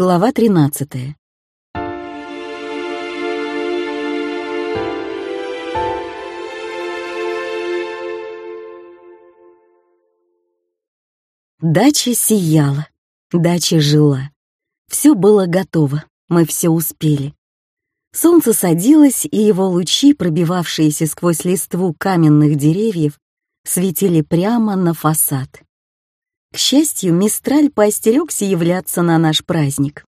Глава 13. Дача сияла, дача жила. Все было готово, мы все успели. Солнце садилось, и его лучи, пробивавшиеся сквозь листву каменных деревьев, светили прямо на фасад. Счастью, Мистраль поостерегся являться на наш праздник.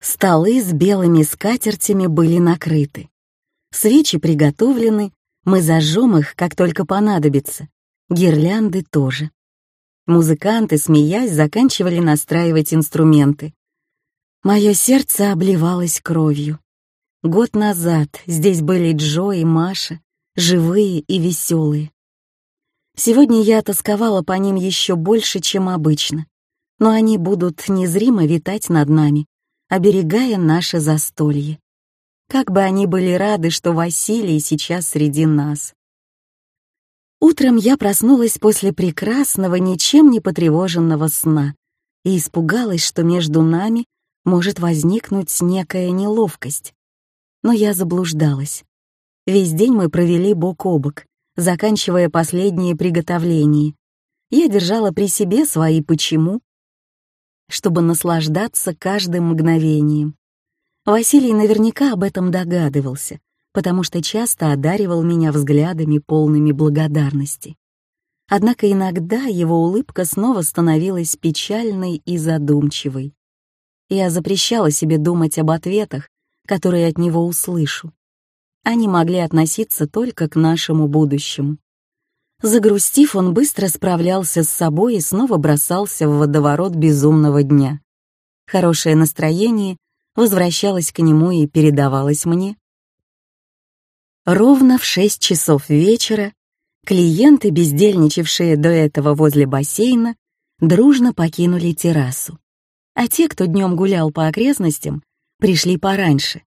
Столы с белыми скатертями были накрыты. Свечи приготовлены, мы зажжем их, как только понадобится. Гирлянды тоже. Музыканты, смеясь, заканчивали настраивать инструменты. Мое сердце обливалось кровью. Год назад здесь были Джо и Маша, живые и веселые. Сегодня я тосковала по ним еще больше, чем обычно, но они будут незримо витать над нами, оберегая наше застолье. Как бы они были рады, что Василий сейчас среди нас. Утром я проснулась после прекрасного, ничем не потревоженного сна и испугалась, что между нами может возникнуть некая неловкость. Но я заблуждалась. Весь день мы провели бок о бок, заканчивая последние приготовления. Я держала при себе свои «почему», чтобы наслаждаться каждым мгновением. Василий наверняка об этом догадывался, потому что часто одаривал меня взглядами полными благодарности. Однако иногда его улыбка снова становилась печальной и задумчивой. Я запрещала себе думать об ответах, которые от него услышу они могли относиться только к нашему будущему. Загрустив, он быстро справлялся с собой и снова бросался в водоворот безумного дня. Хорошее настроение возвращалось к нему и передавалось мне. Ровно в шесть часов вечера клиенты, бездельничавшие до этого возле бассейна, дружно покинули террасу. А те, кто днем гулял по окрестностям, пришли пораньше,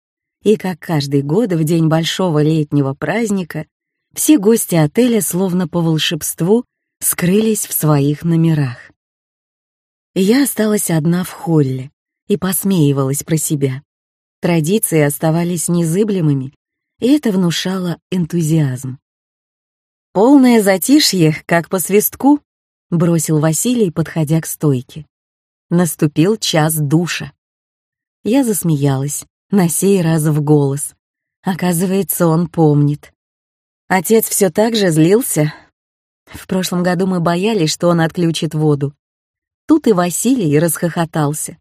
и как каждый год в день большого летнего праздника все гости отеля словно по волшебству скрылись в своих номерах. Я осталась одна в холле и посмеивалась про себя. Традиции оставались незыблемыми, и это внушало энтузиазм. «Полное затишье, как по свистку», — бросил Василий, подходя к стойке. Наступил час душа. Я засмеялась, на сей раз в голос. Оказывается, он помнит. Отец все так же злился. В прошлом году мы боялись, что он отключит воду. Тут и Василий расхохотался.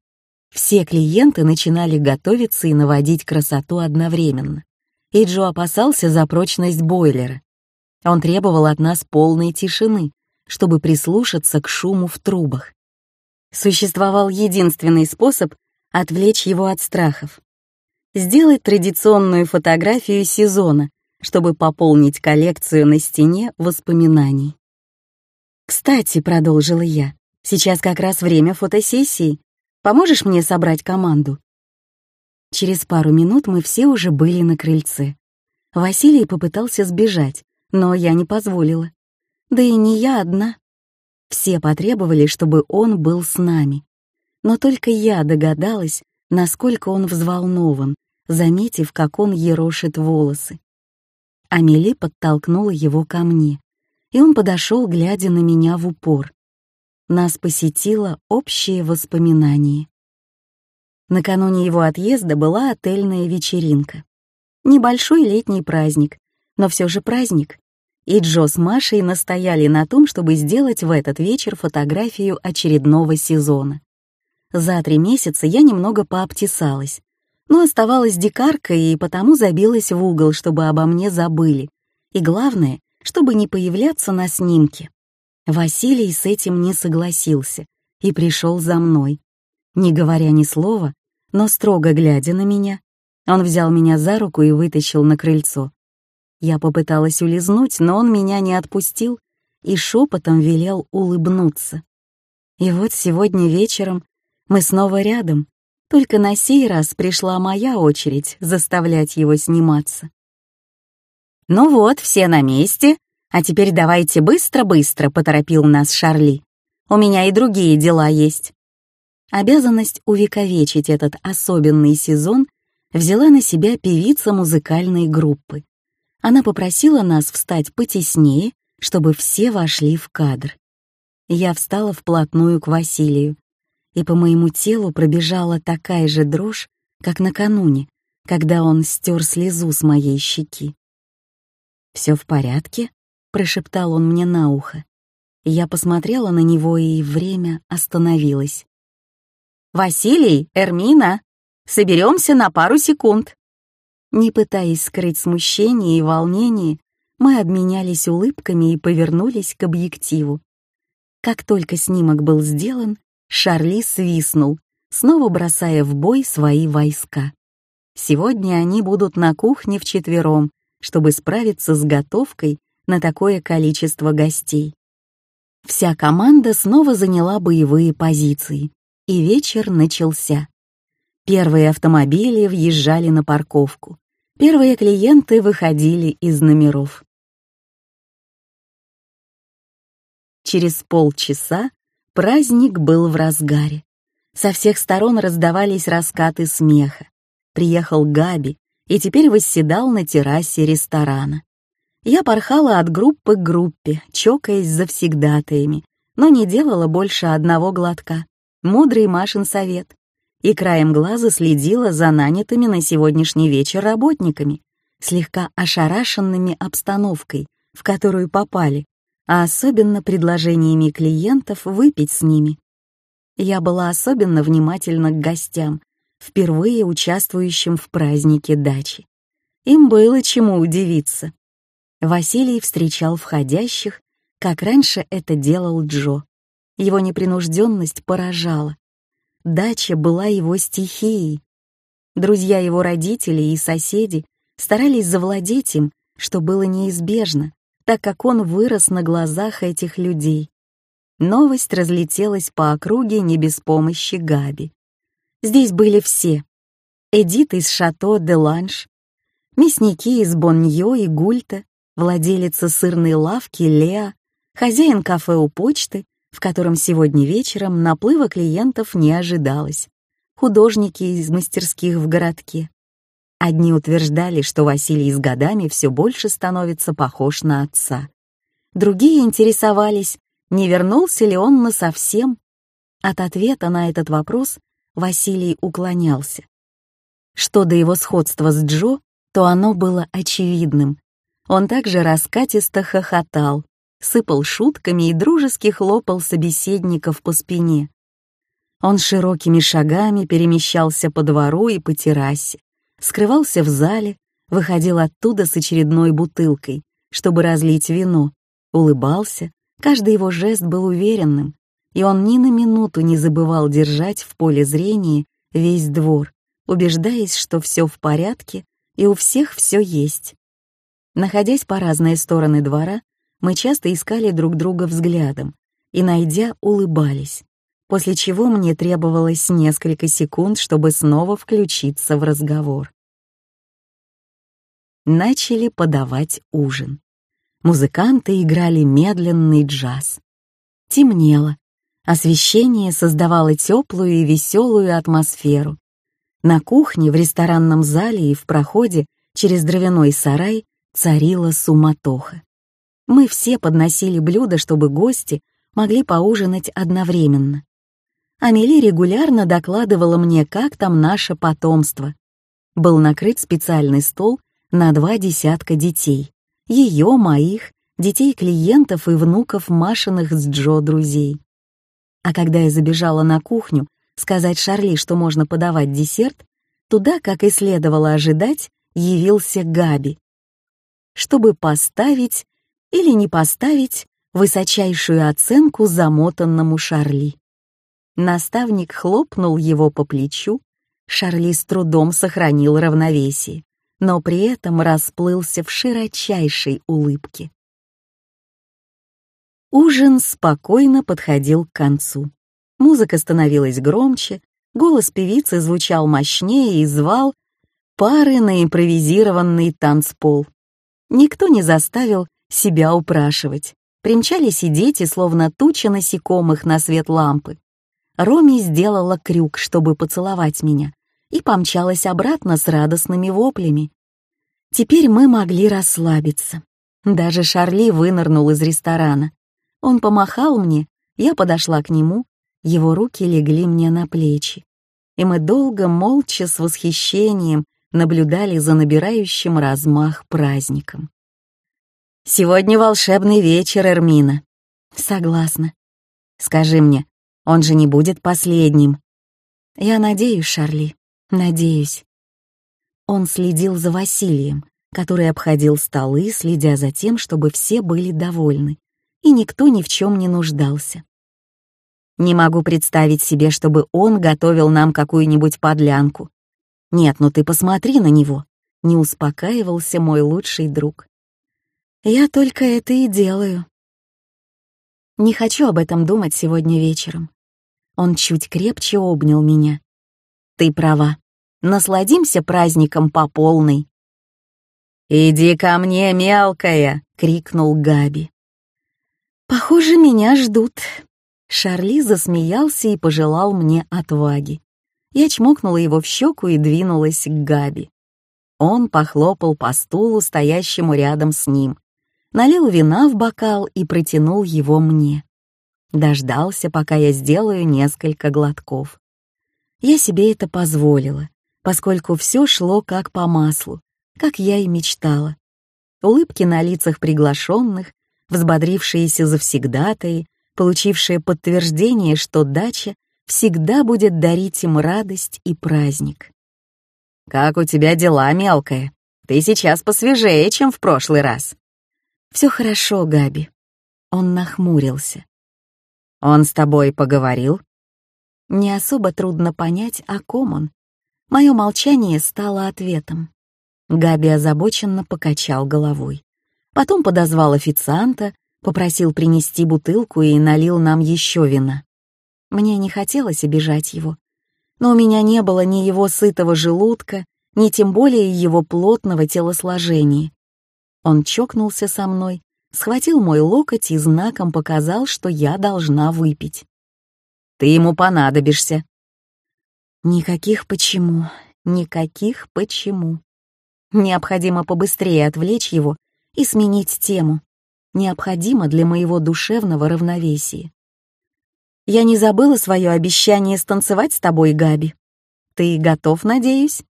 Все клиенты начинали готовиться и наводить красоту одновременно. И Джо опасался за прочность бойлера. Он требовал от нас полной тишины, чтобы прислушаться к шуму в трубах. Существовал единственный способ отвлечь его от страхов сделать традиционную фотографию сезона, чтобы пополнить коллекцию на стене воспоминаний. «Кстати», — продолжила я, — «сейчас как раз время фотосессии. Поможешь мне собрать команду?» Через пару минут мы все уже были на крыльце. Василий попытался сбежать, но я не позволила. Да и не я одна. Все потребовали, чтобы он был с нами. Но только я догадалась, насколько он взволнован, заметив, как он ерошит волосы. Амели подтолкнула его ко мне, и он подошел, глядя на меня в упор. Нас посетило общее воспоминание. Накануне его отъезда была отельная вечеринка. Небольшой летний праздник, но все же праздник. И Джо с Машей настояли на том, чтобы сделать в этот вечер фотографию очередного сезона. За три месяца я немного пообтесалась, но оставалась дикаркой и потому забилась в угол, чтобы обо мне забыли. И главное, чтобы не появляться на снимке. Василий с этим не согласился и пришел за мной. Не говоря ни слова, но строго глядя на меня, он взял меня за руку и вытащил на крыльцо. Я попыталась улизнуть, но он меня не отпустил и шепотом велел улыбнуться. И вот сегодня вечером мы снова рядом, только на сей раз пришла моя очередь заставлять его сниматься. «Ну вот, все на месте, а теперь давайте быстро-быстро», — поторопил нас Шарли. «У меня и другие дела есть». Обязанность увековечить этот особенный сезон взяла на себя певица музыкальной группы. Она попросила нас встать потеснее, чтобы все вошли в кадр. Я встала вплотную к Василию, и по моему телу пробежала такая же дрожь, как накануне, когда он стер слезу с моей щеки. «Все в порядке?» — прошептал он мне на ухо. Я посмотрела на него, и время остановилось. «Василий, Эрмина, соберемся на пару секунд». Не пытаясь скрыть смущение и волнение, мы обменялись улыбками и повернулись к объективу. Как только снимок был сделан, Шарли свистнул, снова бросая в бой свои войска. Сегодня они будут на кухне вчетвером, чтобы справиться с готовкой на такое количество гостей. Вся команда снова заняла боевые позиции и вечер начался. Первые автомобили въезжали на парковку. Первые клиенты выходили из номеров. Через полчаса праздник был в разгаре. Со всех сторон раздавались раскаты смеха. Приехал Габи и теперь восседал на террасе ресторана. Я порхала от группы к группе, чокаясь завсегдатаями, но не делала больше одного глотка мудрый Машин совет, и краем глаза следила за нанятыми на сегодняшний вечер работниками, слегка ошарашенными обстановкой, в которую попали, а особенно предложениями клиентов выпить с ними. Я была особенно внимательна к гостям, впервые участвующим в празднике дачи. Им было чему удивиться. Василий встречал входящих, как раньше это делал Джо. Его непринужденность поражала. Дача была его стихией. Друзья его родителей и соседи старались завладеть им, что было неизбежно, так как он вырос на глазах этих людей. Новость разлетелась по округе не без помощи Габи. Здесь были все. Эдит из Шато де Ланш, мясники из Бонньо и Гульта, владелица сырной лавки Леа, хозяин кафе у почты в котором сегодня вечером наплыва клиентов не ожидалось. Художники из мастерских в городке. Одни утверждали, что Василий с годами все больше становится похож на отца. Другие интересовались, не вернулся ли он насовсем. От ответа на этот вопрос Василий уклонялся. Что до его сходства с Джо, то оно было очевидным. Он также раскатисто хохотал, сыпал шутками и дружески хлопал собеседников по спине. Он широкими шагами перемещался по двору и по террасе, скрывался в зале, выходил оттуда с очередной бутылкой, чтобы разлить вино, улыбался, каждый его жест был уверенным, и он ни на минуту не забывал держать в поле зрения весь двор, убеждаясь, что все в порядке и у всех все есть. Находясь по разные стороны двора, мы часто искали друг друга взглядом и, найдя, улыбались, после чего мне требовалось несколько секунд, чтобы снова включиться в разговор. Начали подавать ужин. Музыканты играли медленный джаз. Темнело. Освещение создавало теплую и веселую атмосферу. На кухне, в ресторанном зале и в проходе через дровяной сарай царила суматоха. Мы все подносили блюда, чтобы гости могли поужинать одновременно. Амели регулярно докладывала мне, как там наше потомство. Был накрыт специальный стол на два десятка детей. Ее, моих, детей клиентов и внуков Машиных с Джо друзей. А когда я забежала на кухню сказать Шарли, что можно подавать десерт, туда, как и следовало ожидать, явился Габи. Чтобы поставить или не поставить высочайшую оценку замотанному Шарли. Наставник хлопнул его по плечу, Шарли с трудом сохранил равновесие, но при этом расплылся в широчайшей улыбке. Ужин спокойно подходил к концу. Музыка становилась громче, голос певицы звучал мощнее и звал пары на импровизированный танцпол. Никто не заставил себя упрашивать. Примчались и дети, словно туча насекомых на свет лампы. Роми сделала крюк, чтобы поцеловать меня, и помчалась обратно с радостными воплями. Теперь мы могли расслабиться. Даже Шарли вынырнул из ресторана. Он помахал мне, я подошла к нему, его руки легли мне на плечи. И мы долго, молча, с восхищением наблюдали за набирающим размах праздником. «Сегодня волшебный вечер, Эрмина». «Согласна. Скажи мне, он же не будет последним». «Я надеюсь, Шарли, надеюсь». Он следил за Василием, который обходил столы, следя за тем, чтобы все были довольны, и никто ни в чем не нуждался. Не могу представить себе, чтобы он готовил нам какую-нибудь подлянку. Нет, ну ты посмотри на него. Не успокаивался мой лучший друг. Я только это и делаю. Не хочу об этом думать сегодня вечером. Он чуть крепче обнял меня. Ты права. Насладимся праздником по полной. «Иди ко мне, мелкая!» — крикнул Габи. «Похоже, меня ждут». Шарли засмеялся и пожелал мне отваги. Я чмокнула его в щеку и двинулась к Габи. Он похлопал по стулу, стоящему рядом с ним, налил вина в бокал и протянул его мне. Дождался, пока я сделаю несколько глотков. Я себе это позволила, поскольку все шло как по маслу, как я и мечтала. Улыбки на лицах приглашенных, взбодрившиеся завсегдатаи, получившие подтверждение, что дача всегда будет дарить им радость и праздник. «Как у тебя дела, мелкая? Ты сейчас посвежее, чем в прошлый раз». «Все хорошо, Габи». Он нахмурился. «Он с тобой поговорил?» Не особо трудно понять, о ком он. Мое молчание стало ответом. Габи озабоченно покачал головой. Потом подозвал официанта, попросил принести бутылку и налил нам еще вина. Мне не хотелось обижать его, но у меня не было ни его сытого желудка, ни тем более его плотного телосложения. Он чокнулся со мной, схватил мой локоть и знаком показал, что я должна выпить. «Ты ему понадобишься». Никаких почему, никаких почему. Необходимо побыстрее отвлечь его и сменить тему. Необходимо для моего душевного равновесия. Я не забыла свое обещание станцевать с тобой, Габи. Ты готов, надеюсь?»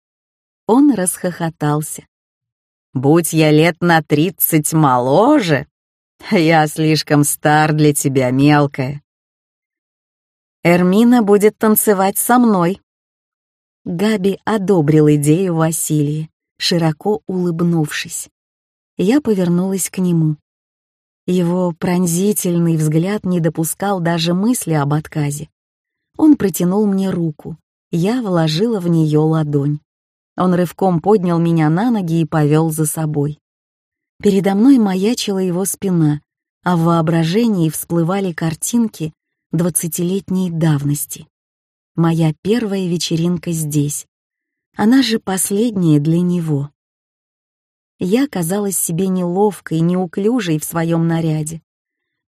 Он расхохотался. «Будь я лет на тридцать моложе, я слишком стар для тебя, мелкая. Эрмина будет танцевать со мной». Габи одобрил идею Василия, широко улыбнувшись. Я повернулась к нему. Его пронзительный взгляд не допускал даже мысли об отказе. Он протянул мне руку, я вложила в нее ладонь. Он рывком поднял меня на ноги и повел за собой. Передо мной маячила его спина, а в воображении всплывали картинки двадцатилетней давности. Моя первая вечеринка здесь. Она же последняя для него я казалась себе неловкой, неуклюжей в своем наряде.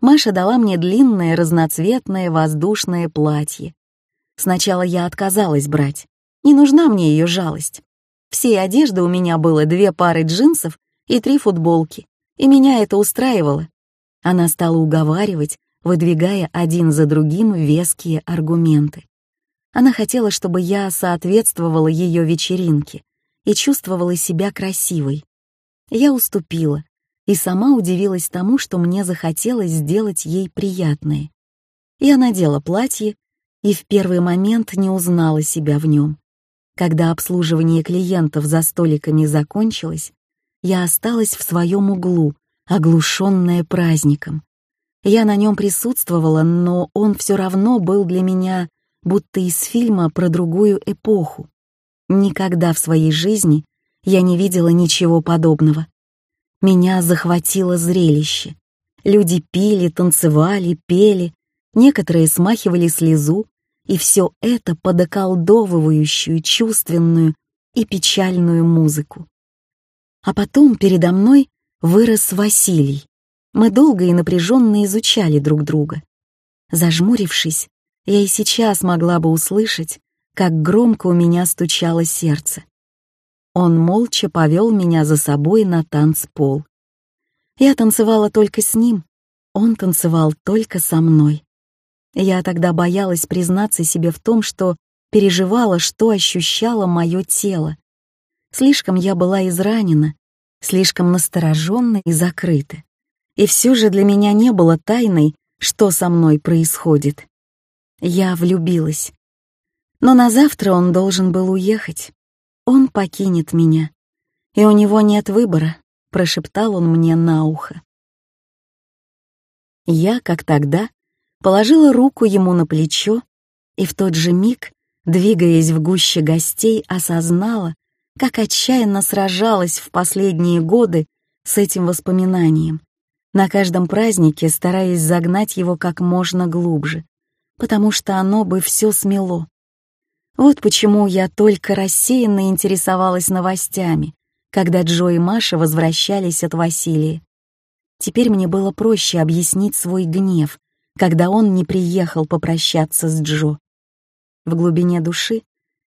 Маша дала мне длинное разноцветное воздушное платье. Сначала я отказалась брать. Не нужна мне ее жалость. Всей одежды у меня было две пары джинсов и три футболки, и меня это устраивало. Она стала уговаривать, выдвигая один за другим веские аргументы. Она хотела, чтобы я соответствовала ее вечеринке и чувствовала себя красивой. Я уступила и сама удивилась тому, что мне захотелось сделать ей приятное. Я надела платье и в первый момент не узнала себя в нем. Когда обслуживание клиентов за столиками закончилось, я осталась в своем углу, оглушенная праздником. Я на нем присутствовала, но он все равно был для меня будто из фильма про другую эпоху. Никогда в своей жизни я не видела ничего подобного. Меня захватило зрелище. Люди пили, танцевали, пели, некоторые смахивали слезу, и все это под околдовывающую, чувственную и печальную музыку. А потом передо мной вырос Василий. Мы долго и напряженно изучали друг друга. Зажмурившись, Я и сейчас могла бы услышать, как громко у меня стучало сердце. Он молча повел меня за собой на танцпол. Я танцевала только с ним, он танцевал только со мной. Я тогда боялась признаться себе в том, что переживала, что ощущало мое тело. Слишком я была изранена, слишком настороженна и закрыта. И все же для меня не было тайной, что со мной происходит. Я влюбилась. Но на завтра он должен был уехать. Он покинет меня. И у него нет выбора, прошептал он мне на ухо. Я, как тогда, положила руку ему на плечо и в тот же миг, двигаясь в гуще гостей, осознала, как отчаянно сражалась в последние годы с этим воспоминанием, на каждом празднике стараясь загнать его как можно глубже, потому что оно бы все смело. Вот почему я только рассеянно интересовалась новостями, когда Джо и Маша возвращались от Василия. Теперь мне было проще объяснить свой гнев, когда он не приехал попрощаться с Джо. В глубине души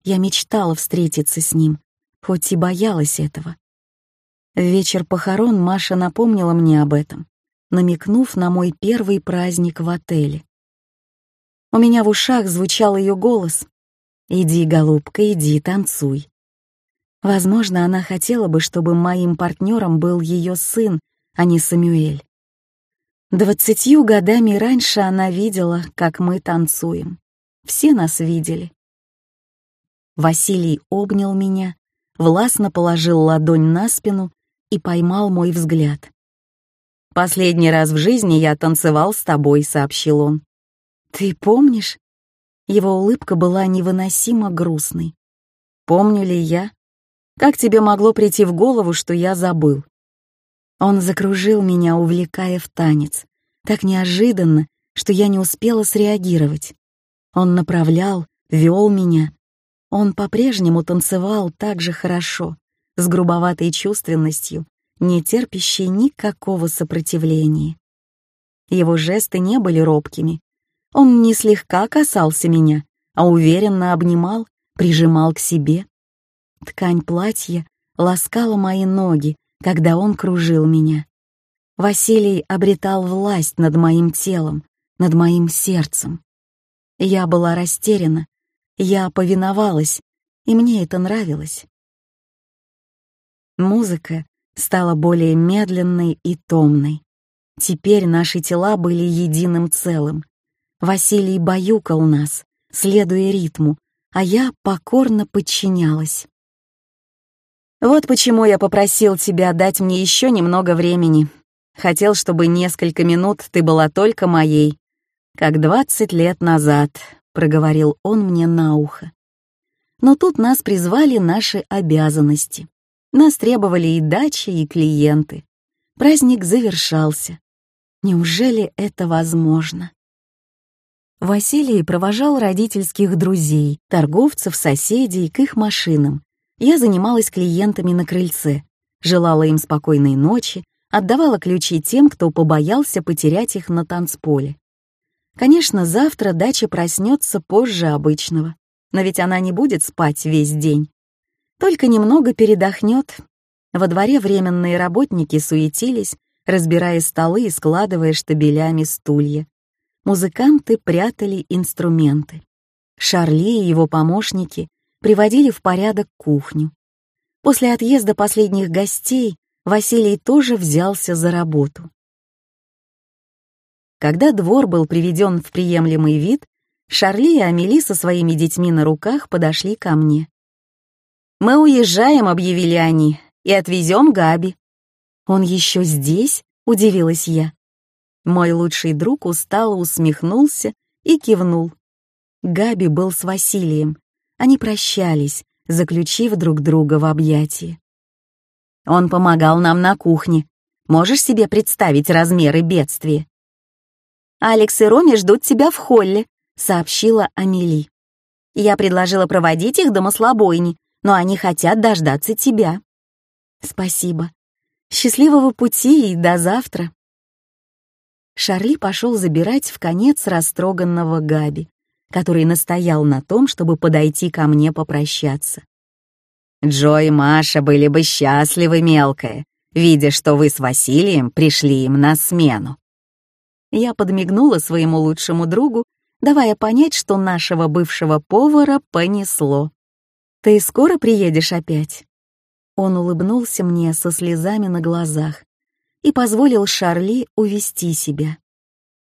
я мечтала встретиться с ним, хоть и боялась этого. В вечер похорон Маша напомнила мне об этом, намекнув на мой первый праздник в отеле. У меня в ушах звучал ее голос «Иди, голубка, иди, танцуй». Возможно, она хотела бы, чтобы моим партнером был ее сын, а не Самюэль. Двадцатью годами раньше она видела, как мы танцуем. Все нас видели. Василий обнял меня, властно положил ладонь на спину и поймал мой взгляд. «Последний раз в жизни я танцевал с тобой», — сообщил он. «Ты помнишь?» Его улыбка была невыносимо грустной. «Помню ли я? Как тебе могло прийти в голову, что я забыл?» Он закружил меня, увлекая в танец, так неожиданно, что я не успела среагировать. Он направлял, вел меня, он по-прежнему танцевал так же хорошо, с грубоватой чувственностью, не терпящей никакого сопротивления. Его жесты не были робкими. Он не слегка касался меня, а уверенно обнимал, прижимал к себе. Ткань платья ласкала мои ноги, когда он кружил меня. Василий обретал власть над моим телом, над моим сердцем. Я была растеряна, я повиновалась, и мне это нравилось. Музыка стала более медленной и томной. Теперь наши тела были единым целым. Василий баюкал нас, следуя ритму, а я покорно подчинялась. Вот почему я попросил тебя дать мне еще немного времени. Хотел, чтобы несколько минут ты была только моей, как двадцать лет назад, проговорил он мне на ухо. Но тут нас призвали наши обязанности. Нас требовали и дачи, и клиенты. Праздник завершался. Неужели это возможно? Василий провожал родительских друзей, торговцев, соседей к их машинам. Я занималась клиентами на крыльце, желала им спокойной ночи, отдавала ключи тем, кто побоялся потерять их на танцполе. Конечно, завтра дача проснется позже обычного, но ведь она не будет спать весь день. Только немного передохнет. Во дворе временные работники суетились, разбирая столы и складывая штабелями стулья. Музыканты прятали инструменты. Шарли и его помощники приводили в порядок кухню. После отъезда последних гостей Василий тоже взялся за работу. Когда двор был приведен в приемлемый вид, Шарли и Амели со своими детьми на руках подошли ко мне. «Мы уезжаем», — объявили они, — «и отвезем Габи». «Он еще здесь?» — удивилась я. Мой лучший друг устало усмехнулся и кивнул. Габи был с Василием. Они прощались, заключив друг друга в объятии. Он помогал нам на кухне. Можешь себе представить размеры бедствия? «Алекс и Роми ждут тебя в холле», — сообщила Амели. «Я предложила проводить их до маслобойни, но они хотят дождаться тебя». «Спасибо. Счастливого пути и до завтра». Шарли пошел забирать в конец растроганного Габи, который настоял на том, чтобы подойти ко мне попрощаться. «Джо и Маша были бы счастливы, мелкая, видя, что вы с Василием пришли им на смену». Я подмигнула своему лучшему другу, давая понять, что нашего бывшего повара понесло. «Ты скоро приедешь опять?» Он улыбнулся мне со слезами на глазах и позволил Шарли увести себя.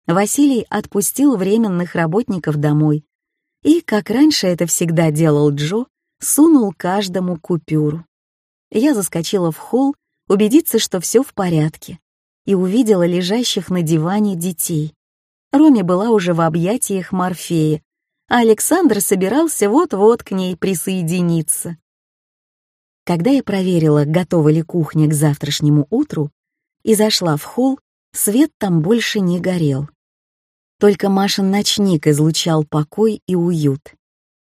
Василий отпустил временных работников домой и, как раньше это всегда делал Джо, сунул каждому купюру. Я заскочила в холл убедиться, что все в порядке, и увидела лежащих на диване детей. Роме была уже в объятиях Морфея, а Александр собирался вот-вот к ней присоединиться. Когда я проверила, готова ли кухня к завтрашнему утру, и зашла в холл, свет там больше не горел. Только Машин ночник излучал покой и уют.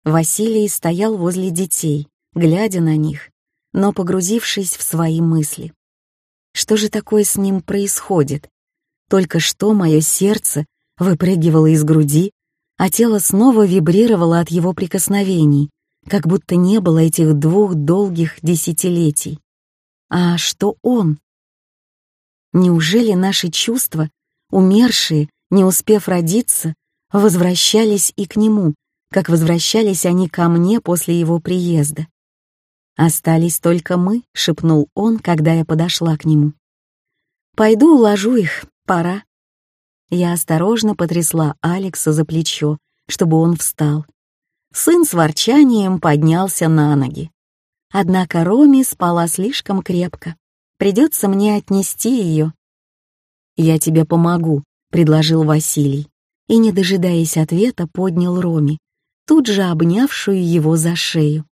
Василий стоял возле детей, глядя на них, но погрузившись в свои мысли. Что же такое с ним происходит? Только что мое сердце выпрыгивало из груди, а тело снова вибрировало от его прикосновений, как будто не было этих двух долгих десятилетий. А что он? Неужели наши чувства, умершие, не успев родиться, возвращались и к нему, как возвращались они ко мне после его приезда? «Остались только мы», — шепнул он, когда я подошла к нему. «Пойду уложу их, пора». Я осторожно потрясла Алекса за плечо, чтобы он встал. Сын с ворчанием поднялся на ноги. Однако Роми спала слишком крепко. Придется мне отнести ее. «Я тебе помогу», — предложил Василий, и, не дожидаясь ответа, поднял Роми, тут же обнявшую его за шею.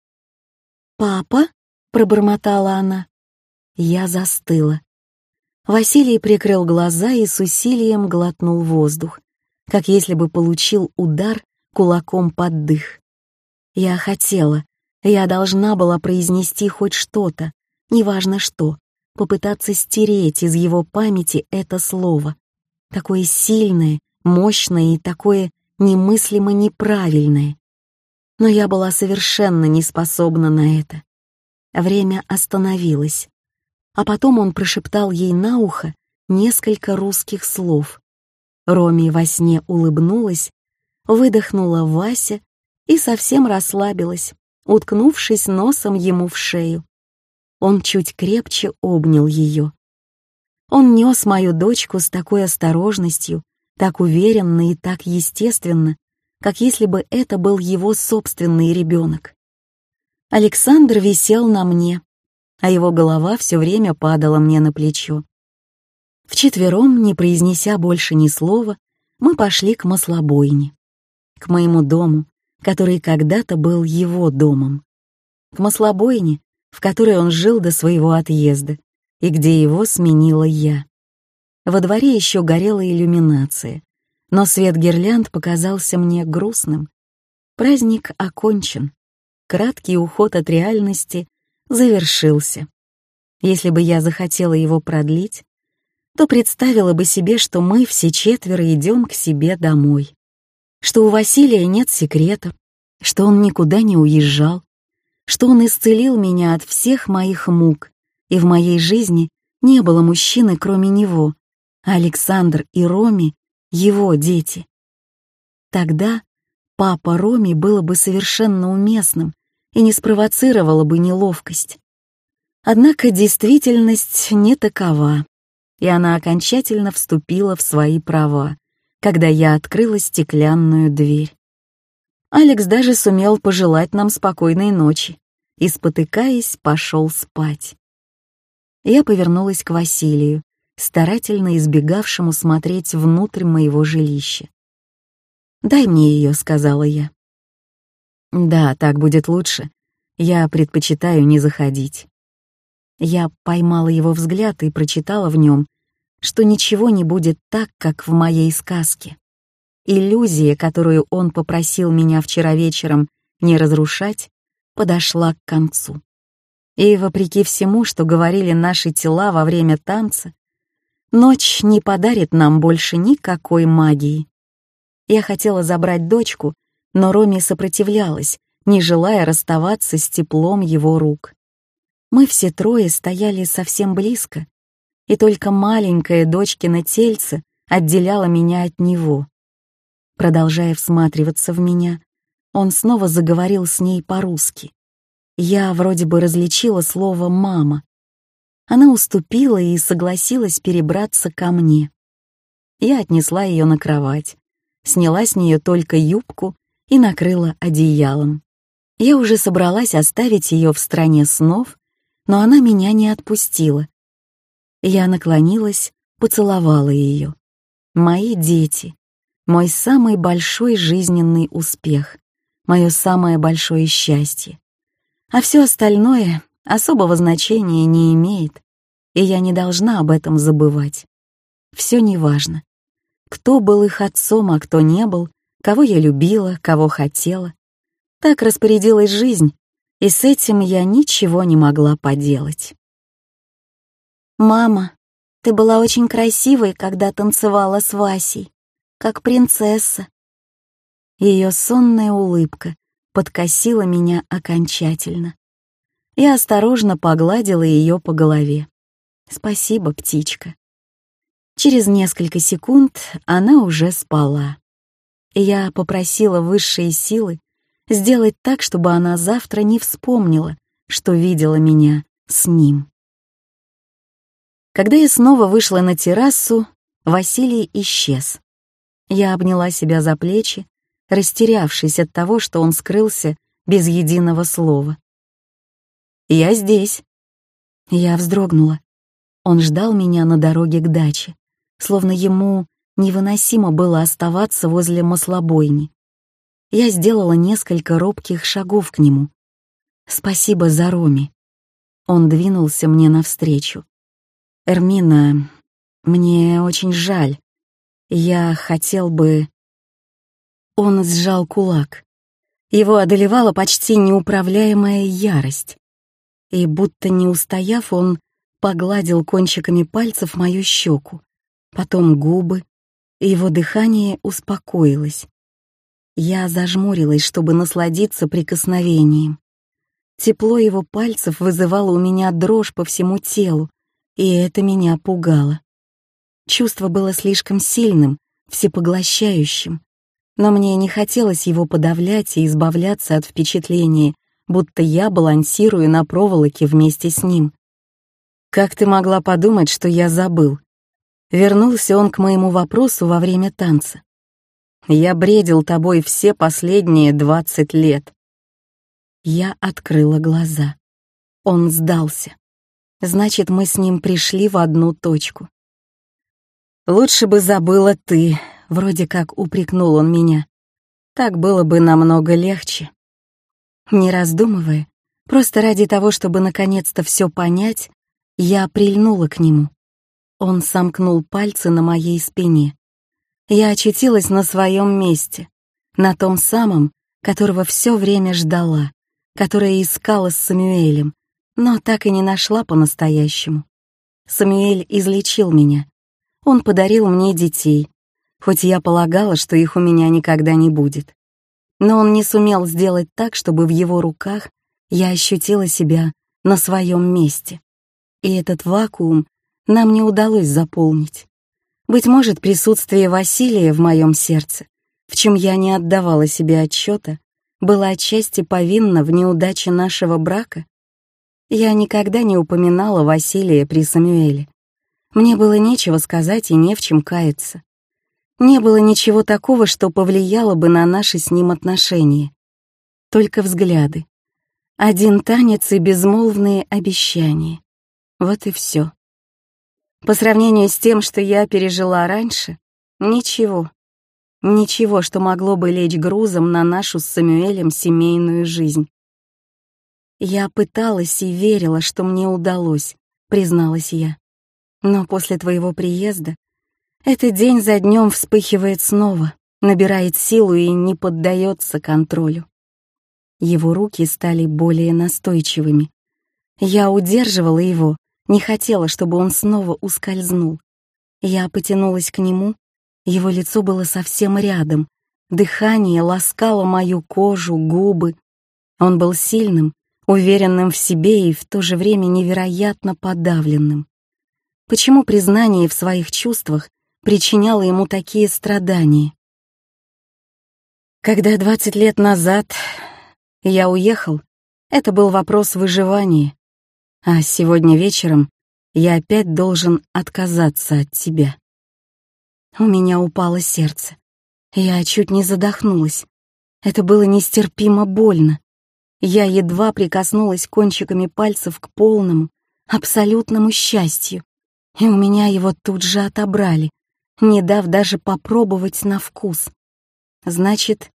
«Папа?» — пробормотала она. Я застыла. Василий прикрыл глаза и с усилием глотнул воздух, как если бы получил удар кулаком под дых. Я хотела, я должна была произнести хоть что-то, неважно что, попытаться стереть из его памяти это слово. Такое сильное, мощное и такое немыслимо неправильное но я была совершенно не способна на это. Время остановилось, а потом он прошептал ей на ухо несколько русских слов. Роми во сне улыбнулась, выдохнула Вася и совсем расслабилась, уткнувшись носом ему в шею. Он чуть крепче обнял ее. Он нес мою дочку с такой осторожностью, так уверенно и так естественно, как если бы это был его собственный ребенок. Александр висел на мне, а его голова все время падала мне на плечо. Вчетвером, не произнеся больше ни слова, мы пошли к маслобойне, к моему дому, который когда-то был его домом, к маслобойне, в которой он жил до своего отъезда и где его сменила я. Во дворе еще горела иллюминация, но свет гирлянд показался мне грустным. Праздник окончен. Краткий уход от реальности завершился. Если бы я захотела его продлить, то представила бы себе, что мы все четверо идем к себе домой, что у Василия нет секрета, что он никуда не уезжал, что он исцелил меня от всех моих мук, и в моей жизни не было мужчины, кроме него, Александр и Роми его дети. Тогда папа Роми было бы совершенно уместным и не спровоцировало бы неловкость. Однако действительность не такова, и она окончательно вступила в свои права, когда я открыла стеклянную дверь. Алекс даже сумел пожелать нам спокойной ночи и, спотыкаясь, пошел спать. Я повернулась к Василию, старательно избегавшему смотреть внутрь моего жилища. «Дай мне ее», — сказала я. «Да, так будет лучше. Я предпочитаю не заходить». Я поймала его взгляд и прочитала в нем, что ничего не будет так, как в моей сказке. Иллюзия, которую он попросил меня вчера вечером не разрушать, подошла к концу. И вопреки всему, что говорили наши тела во время танца, Ночь не подарит нам больше никакой магии. Я хотела забрать дочку, но Роми сопротивлялась, не желая расставаться с теплом его рук. Мы все трое стояли совсем близко, и только маленькое дочкино тельце отделяло меня от него. Продолжая всматриваться в меня, он снова заговорил с ней по-русски. Я вроде бы различила слово «мама». Она уступила и согласилась перебраться ко мне. Я отнесла ее на кровать, сняла с нее только юбку и накрыла одеялом. Я уже собралась оставить ее в стране снов, но она меня не отпустила. Я наклонилась, поцеловала ее. Мои дети, мой самый большой жизненный успех, мое самое большое счастье. А все остальное особого значения не имеет, и я не должна об этом забывать. Все неважно. Кто был их отцом, а кто не был, кого я любила, кого хотела. Так распорядилась жизнь, и с этим я ничего не могла поделать. «Мама, ты была очень красивой, когда танцевала с Васей, как принцесса». Ее сонная улыбка подкосила меня окончательно. Я осторожно погладила ее по голове. «Спасибо, птичка». Через несколько секунд она уже спала. Я попросила высшие силы сделать так, чтобы она завтра не вспомнила, что видела меня с ним. Когда я снова вышла на террасу, Василий исчез. Я обняла себя за плечи растерявшись от того, что он скрылся без единого слова. «Я здесь». Я вздрогнула. Он ждал меня на дороге к даче, словно ему невыносимо было оставаться возле маслобойни. Я сделала несколько робких шагов к нему. «Спасибо за Роми». Он двинулся мне навстречу. «Эрмина, мне очень жаль. Я хотел бы...» Он сжал кулак. Его одолевала почти неуправляемая ярость. И будто не устояв, он погладил кончиками пальцев мою щеку, потом губы, и его дыхание успокоилось. Я зажмурилась, чтобы насладиться прикосновением. Тепло его пальцев вызывало у меня дрожь по всему телу, и это меня пугало. Чувство было слишком сильным, всепоглощающим, но мне не хотелось его подавлять и избавляться от впечатления, будто я балансирую на проволоке вместе с ним. «Как ты могла подумать, что я забыл?» Вернулся он к моему вопросу во время танца. «Я бредил тобой все последние двадцать лет». Я открыла глаза. Он сдался. Значит, мы с ним пришли в одну точку. «Лучше бы забыла ты», Вроде как упрекнул он меня. Так было бы намного легче. Не раздумывая, просто ради того, чтобы наконец-то все понять, я прильнула к нему. Он сомкнул пальцы на моей спине. Я очутилась на своем месте, на том самом, которого все время ждала, которое искала с Самюэлем, но так и не нашла по-настоящему. Самюэль излечил меня. Он подарил мне детей, хоть я полагала, что их у меня никогда не будет. Но он не сумел сделать так, чтобы в его руках я ощутила себя на своем месте. И этот вакуум нам не удалось заполнить. Быть может, присутствие Василия в моем сердце, в чем я не отдавала себе отчета, было отчасти повинно в неудаче нашего брака. Я никогда не упоминала Василия при Самюэле. Мне было нечего сказать и не в чем каяться. Не было ничего такого, что повлияло бы на наши с ним отношения. Только взгляды. Один танец и безмолвные обещания. Вот и все. По сравнению с тем, что я пережила раньше, ничего. Ничего, что могло бы лечь грузом на нашу с Самюэлем семейную жизнь. Я пыталась и верила, что мне удалось, призналась я. Но после твоего приезда этот день за днем вспыхивает снова, набирает силу и не поддается контролю. Его руки стали более настойчивыми. Я удерживала его, не хотела, чтобы он снова ускользнул. Я потянулась к нему, его лицо было совсем рядом, дыхание ласкало мою кожу, губы. Он был сильным, уверенным в себе и в то же время невероятно подавленным. Почему признание в своих чувствах причиняло ему такие страдания? Когда 20 лет назад я уехал, это был вопрос выживания, а сегодня вечером я опять должен отказаться от тебя. У меня упало сердце. Я чуть не задохнулась. Это было нестерпимо больно. Я едва прикоснулась кончиками пальцев к полному, абсолютному счастью, и у меня его тут же отобрали, не дав даже попробовать на вкус. Значит,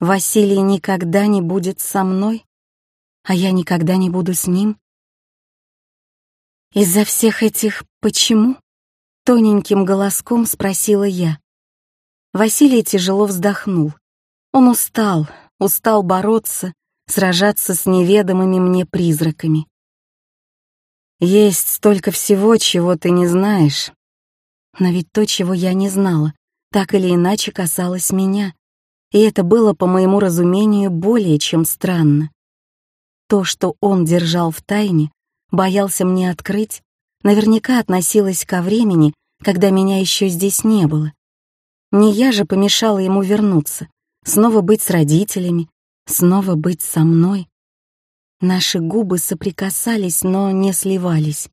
Василий никогда не будет со мной, а я никогда не буду с ним? Из-за всех этих «почему?» тоненьким голоском спросила я. Василий тяжело вздохнул. Он устал, устал бороться, сражаться с неведомыми мне призраками. Есть столько всего, чего ты не знаешь. Но ведь то, чего я не знала, так или иначе касалось меня, и это было, по моему разумению, более чем странно. То, что он держал в тайне, боялся мне открыть, наверняка относилось ко времени, когда меня еще здесь не было. Не я же помешала ему вернуться, снова быть с родителями, снова быть со мной. Наши губы соприкасались, но не сливались.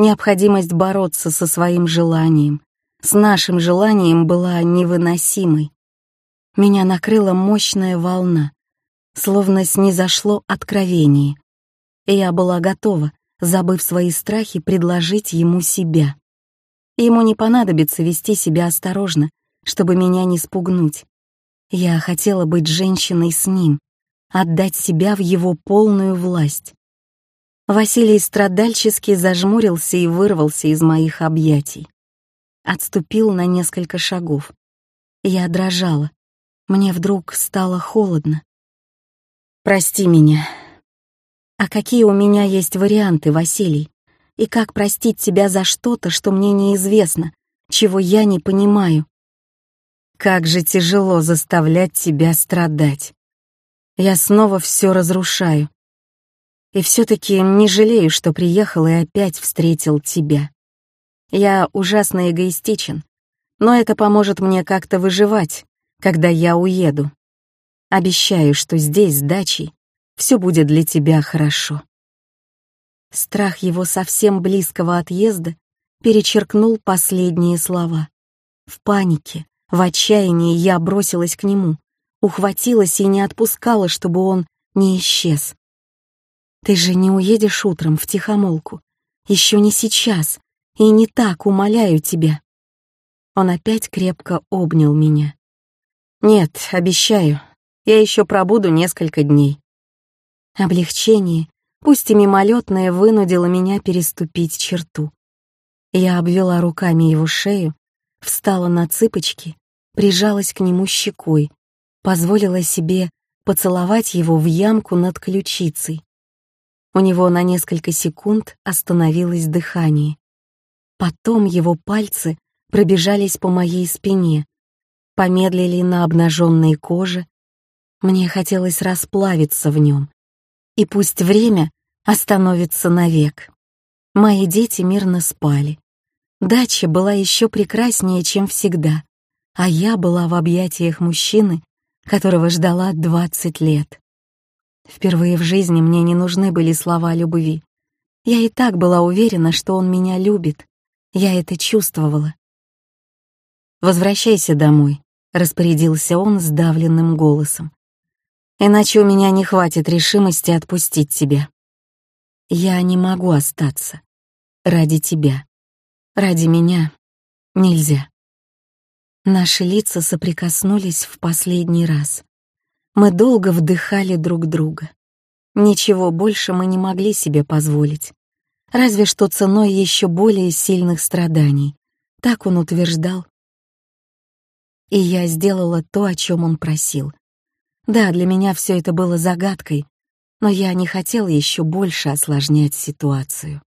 Необходимость бороться со своим желанием, с нашим желанием была невыносимой. Меня накрыла мощная волна, словно снизошло откровение. И я была готова, забыв свои страхи, предложить ему себя. Ему не понадобится вести себя осторожно, чтобы меня не спугнуть. Я хотела быть женщиной с ним, отдать себя в его полную власть. Василий страдальчески зажмурился и вырвался из моих объятий. Отступил на несколько шагов. Я дрожала. Мне вдруг стало холодно. «Прости меня». «А какие у меня есть варианты, Василий? И как простить тебя за что-то, что мне неизвестно, чего я не понимаю?» Как же тяжело заставлять тебя страдать. Я снова все разрушаю. И все-таки не жалею, что приехал и опять встретил тебя. Я ужасно эгоистичен, но это поможет мне как-то выживать, когда я уеду. Обещаю, что здесь, с дачей, все будет для тебя хорошо. Страх его совсем близкого отъезда перечеркнул последние слова. В панике, в отчаянии я бросилась к нему, ухватилась и не отпускала, чтобы он не исчез. «Ты же не уедешь утром в тихомолку. Еще не сейчас. И не так, умоляю тебя». Он опять крепко обнял меня. «Нет, обещаю, я еще пробуду несколько дней». Облегчение, пусть и мимолетное, вынудило меня переступить черту. Я обвела руками его шею, встала на цыпочки прижалась к нему щекой, позволила себе поцеловать его в ямку над ключицей. У него на несколько секунд остановилось дыхание. Потом его пальцы пробежались по моей спине, помедлили на обнаженной коже. Мне хотелось расплавиться в нем. И пусть время остановится навек. Мои дети мирно спали. Дача была еще прекраснее, чем всегда а я была в объятиях мужчины, которого ждала 20 лет. Впервые в жизни мне не нужны были слова любви. Я и так была уверена, что он меня любит. Я это чувствовала. «Возвращайся домой», — распорядился он сдавленным голосом. «Иначе у меня не хватит решимости отпустить тебя. Я не могу остаться. Ради тебя. Ради меня. Нельзя». Наши лица соприкоснулись в последний раз. Мы долго вдыхали друг друга. Ничего больше мы не могли себе позволить. Разве что ценой еще более сильных страданий. Так он утверждал. И я сделала то, о чем он просил. Да, для меня все это было загадкой, но я не хотела еще больше осложнять ситуацию.